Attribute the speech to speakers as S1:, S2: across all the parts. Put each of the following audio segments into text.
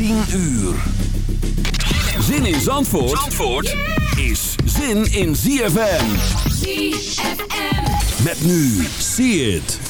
S1: 10 uur. Zin in Zandvoort, Zandvoort is zin in ZFM.
S2: ZFM.
S1: Met nu, see it.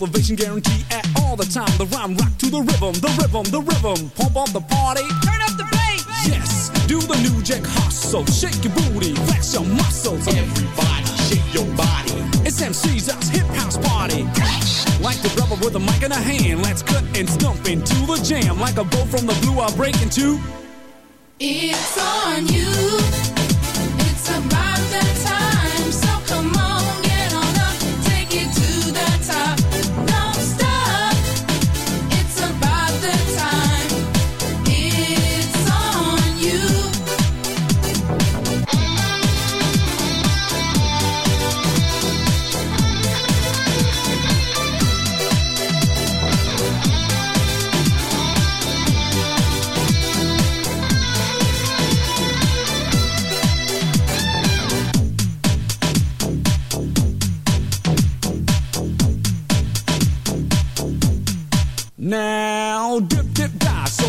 S3: Motivation guarantee at all the time. The rhyme rock to the rhythm, the rhythm, the rhythm. Pump up the party, turn up the bass. Yes, do the new jack hustle, shake your booty, flex your muscles. Everybody, shake your body. It's MC Sar's hip house party. Like the rubber with a mic in a hand, let's cut and stump into the jam. Like a bow from the blue, I'll break into.
S2: It's on you. It's about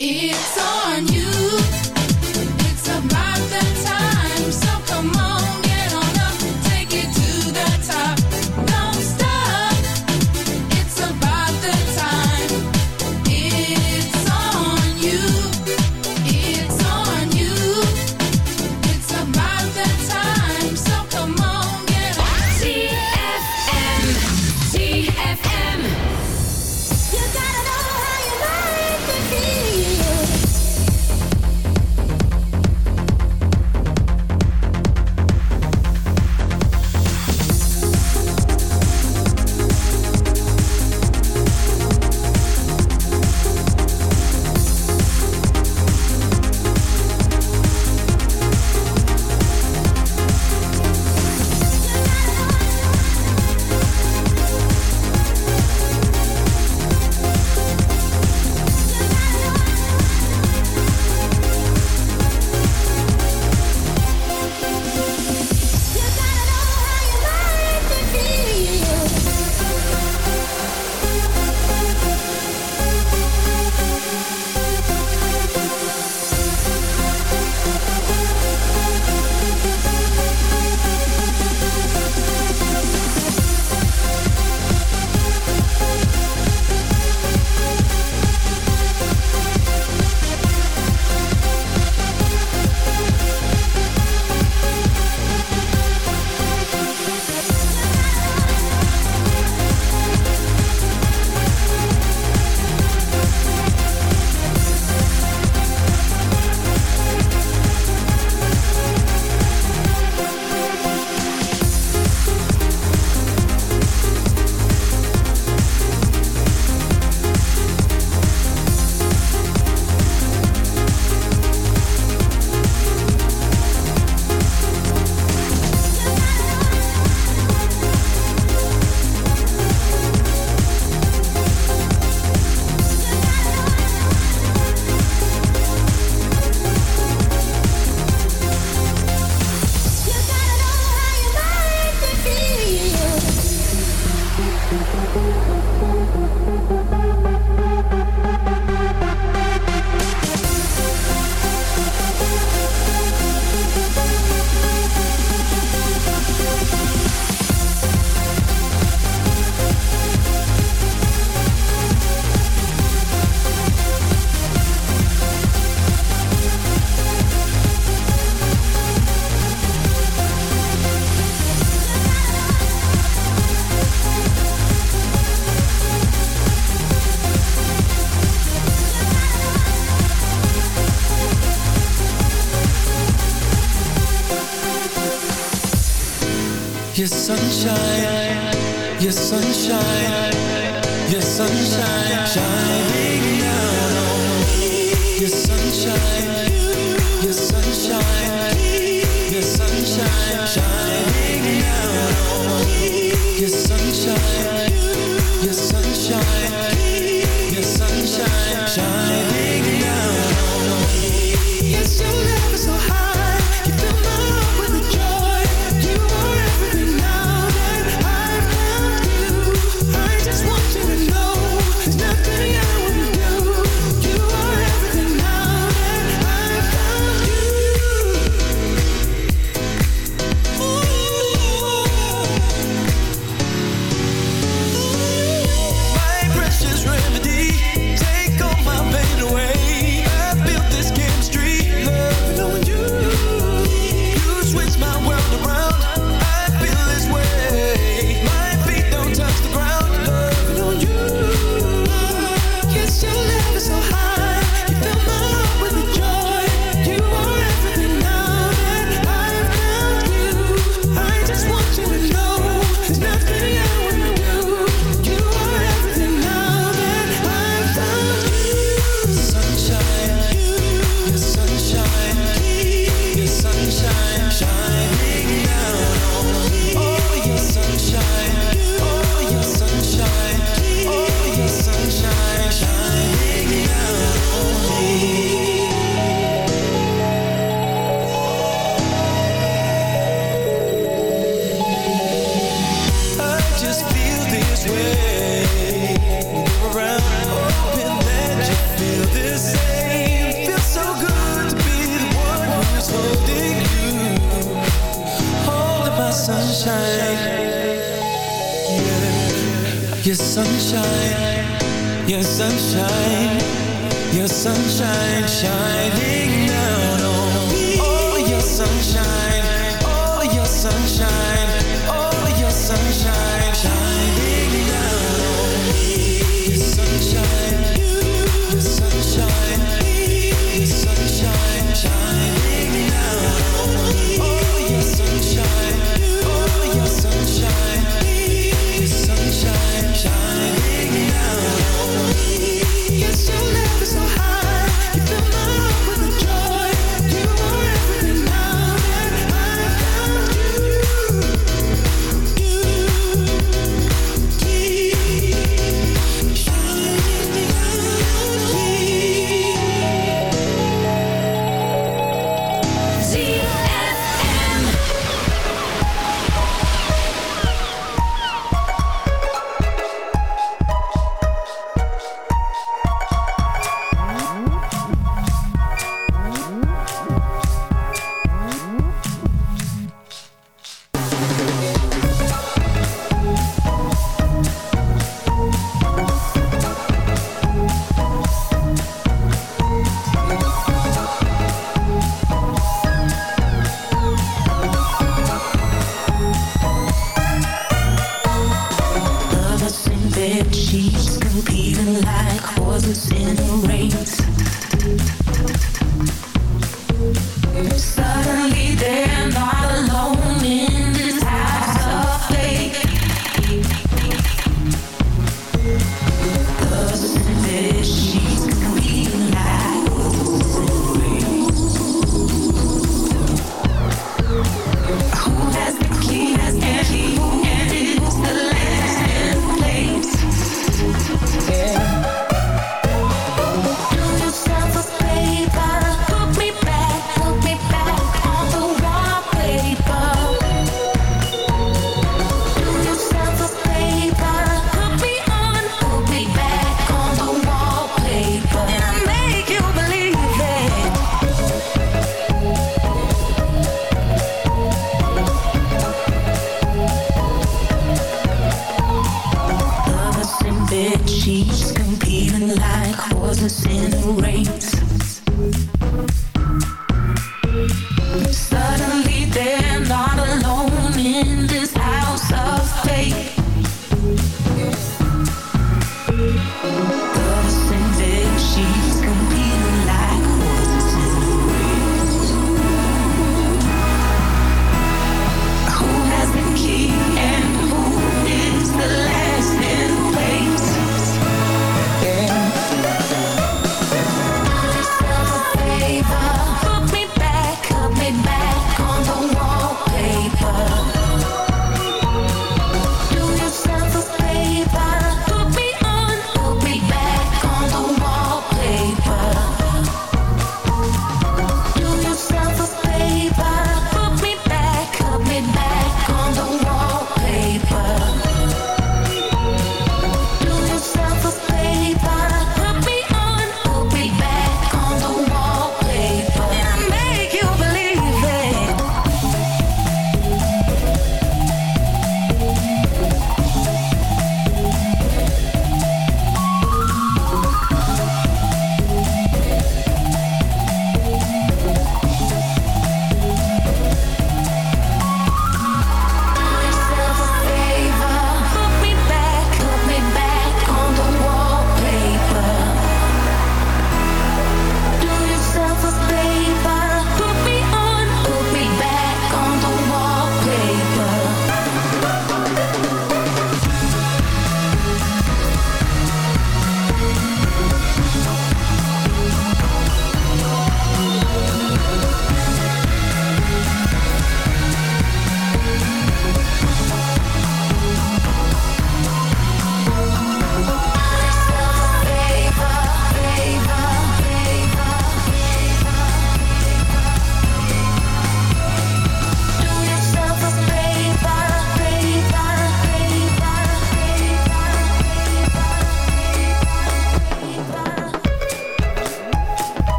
S2: It's on you.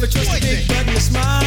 S1: Never trust a big button to smile.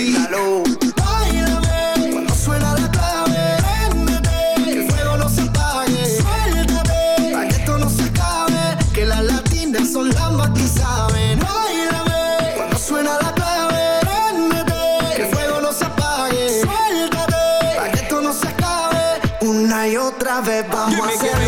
S4: Bailame, cuando
S5: suena la clave, préndete, que el fuego no se apague. Suéltate, para que esto no se acabe, que las latinas son las más que saben. Bailame, cuando suena la clave, préndete, que el fuego no se apague. Suéltate, para que esto no se acabe, una y otra vez vamos a hacer.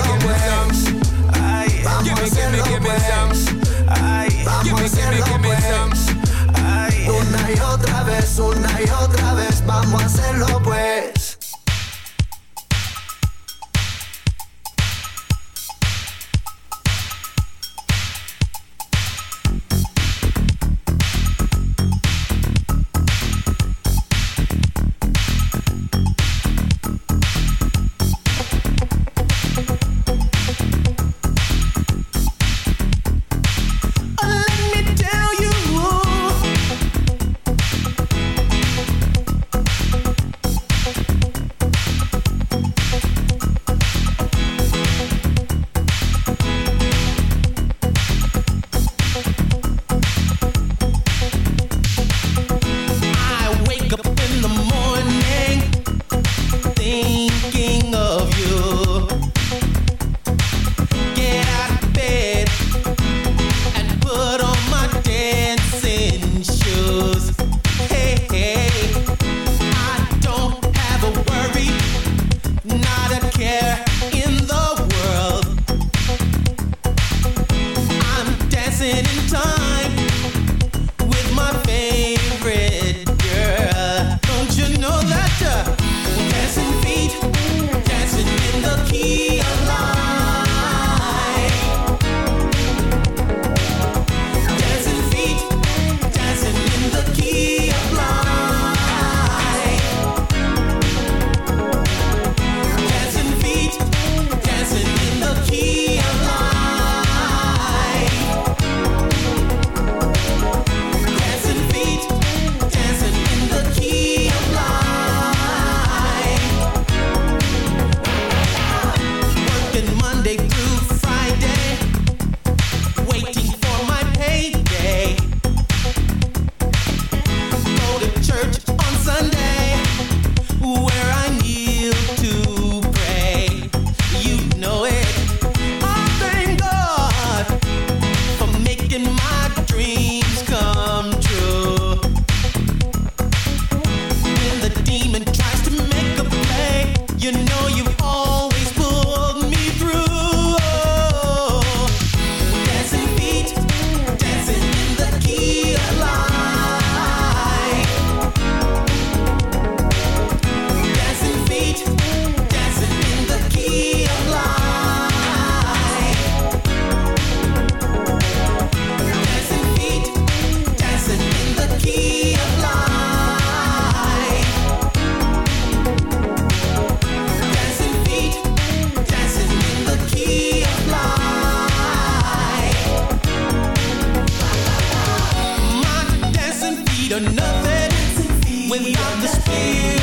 S5: without the spirit.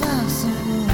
S6: Love's a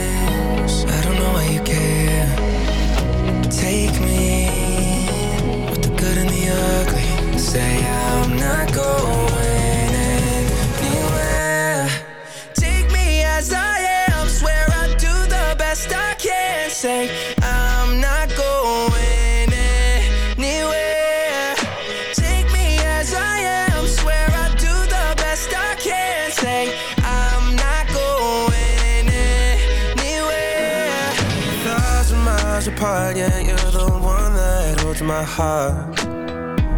S7: Take me with the good and the ugly. Say I'm not going. to my heart.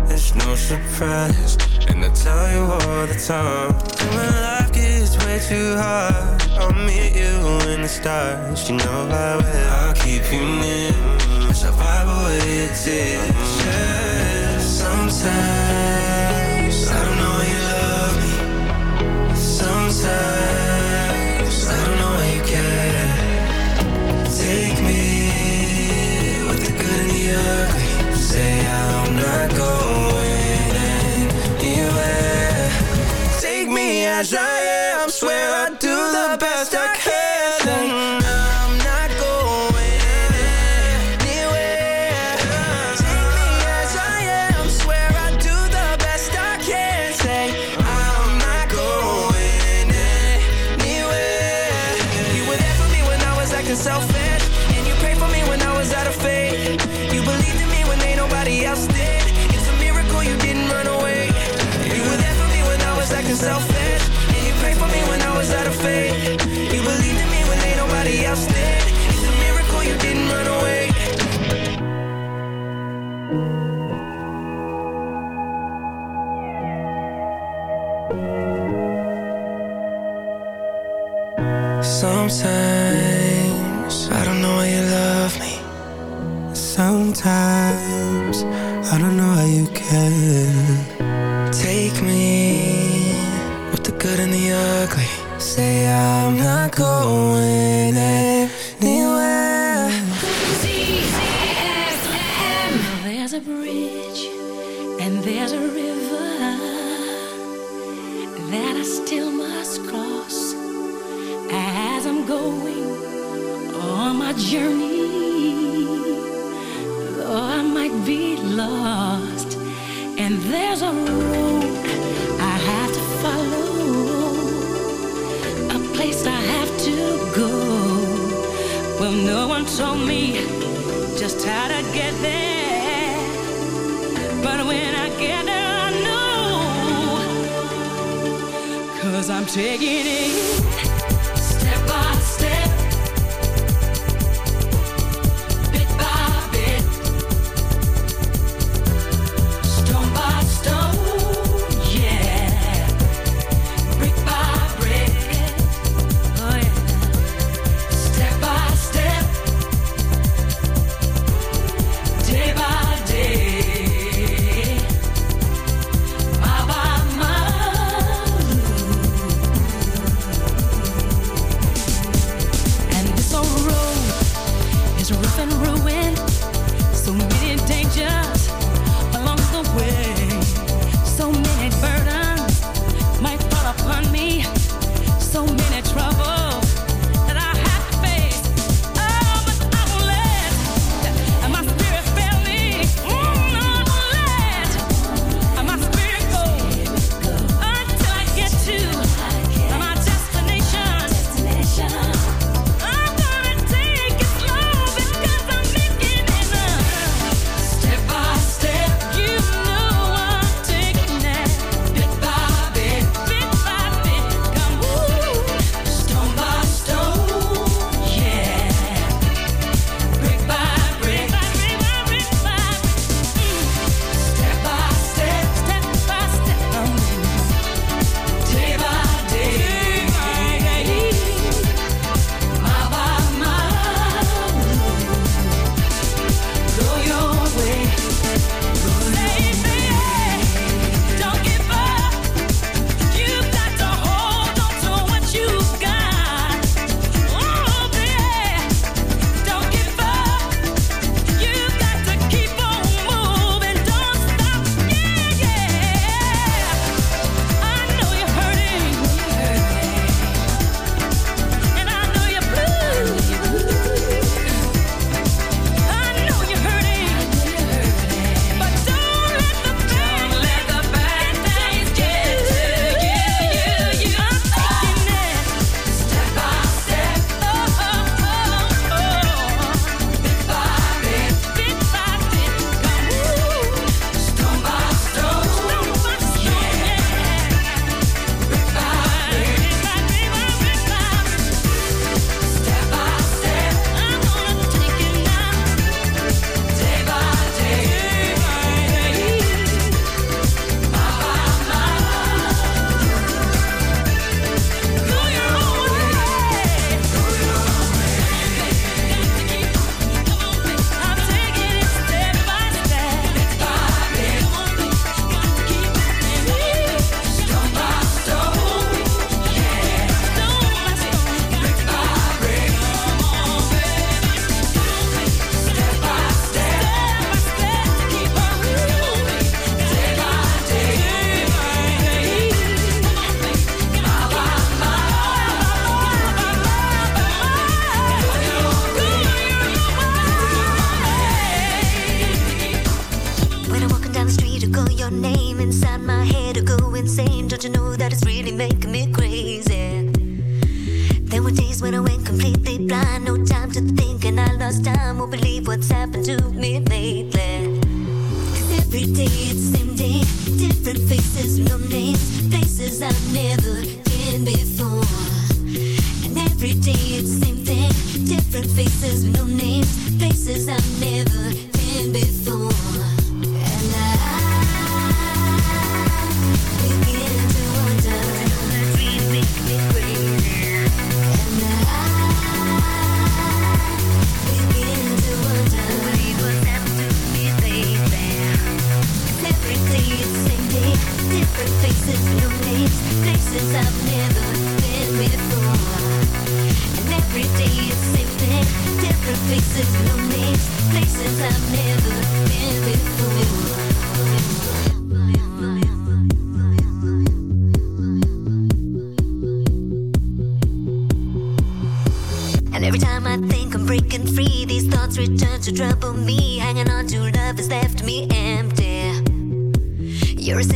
S7: It's no surprise, and I tell you all the time. When life gets way too hard, I'll meet you in the stars. You know I will. I'll keep you near, survive away it is. Yeah, sometimes I don't know you love me. Sometimes I don't know why you care. Take me with the good and the ugly. As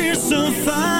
S6: Feel so fine?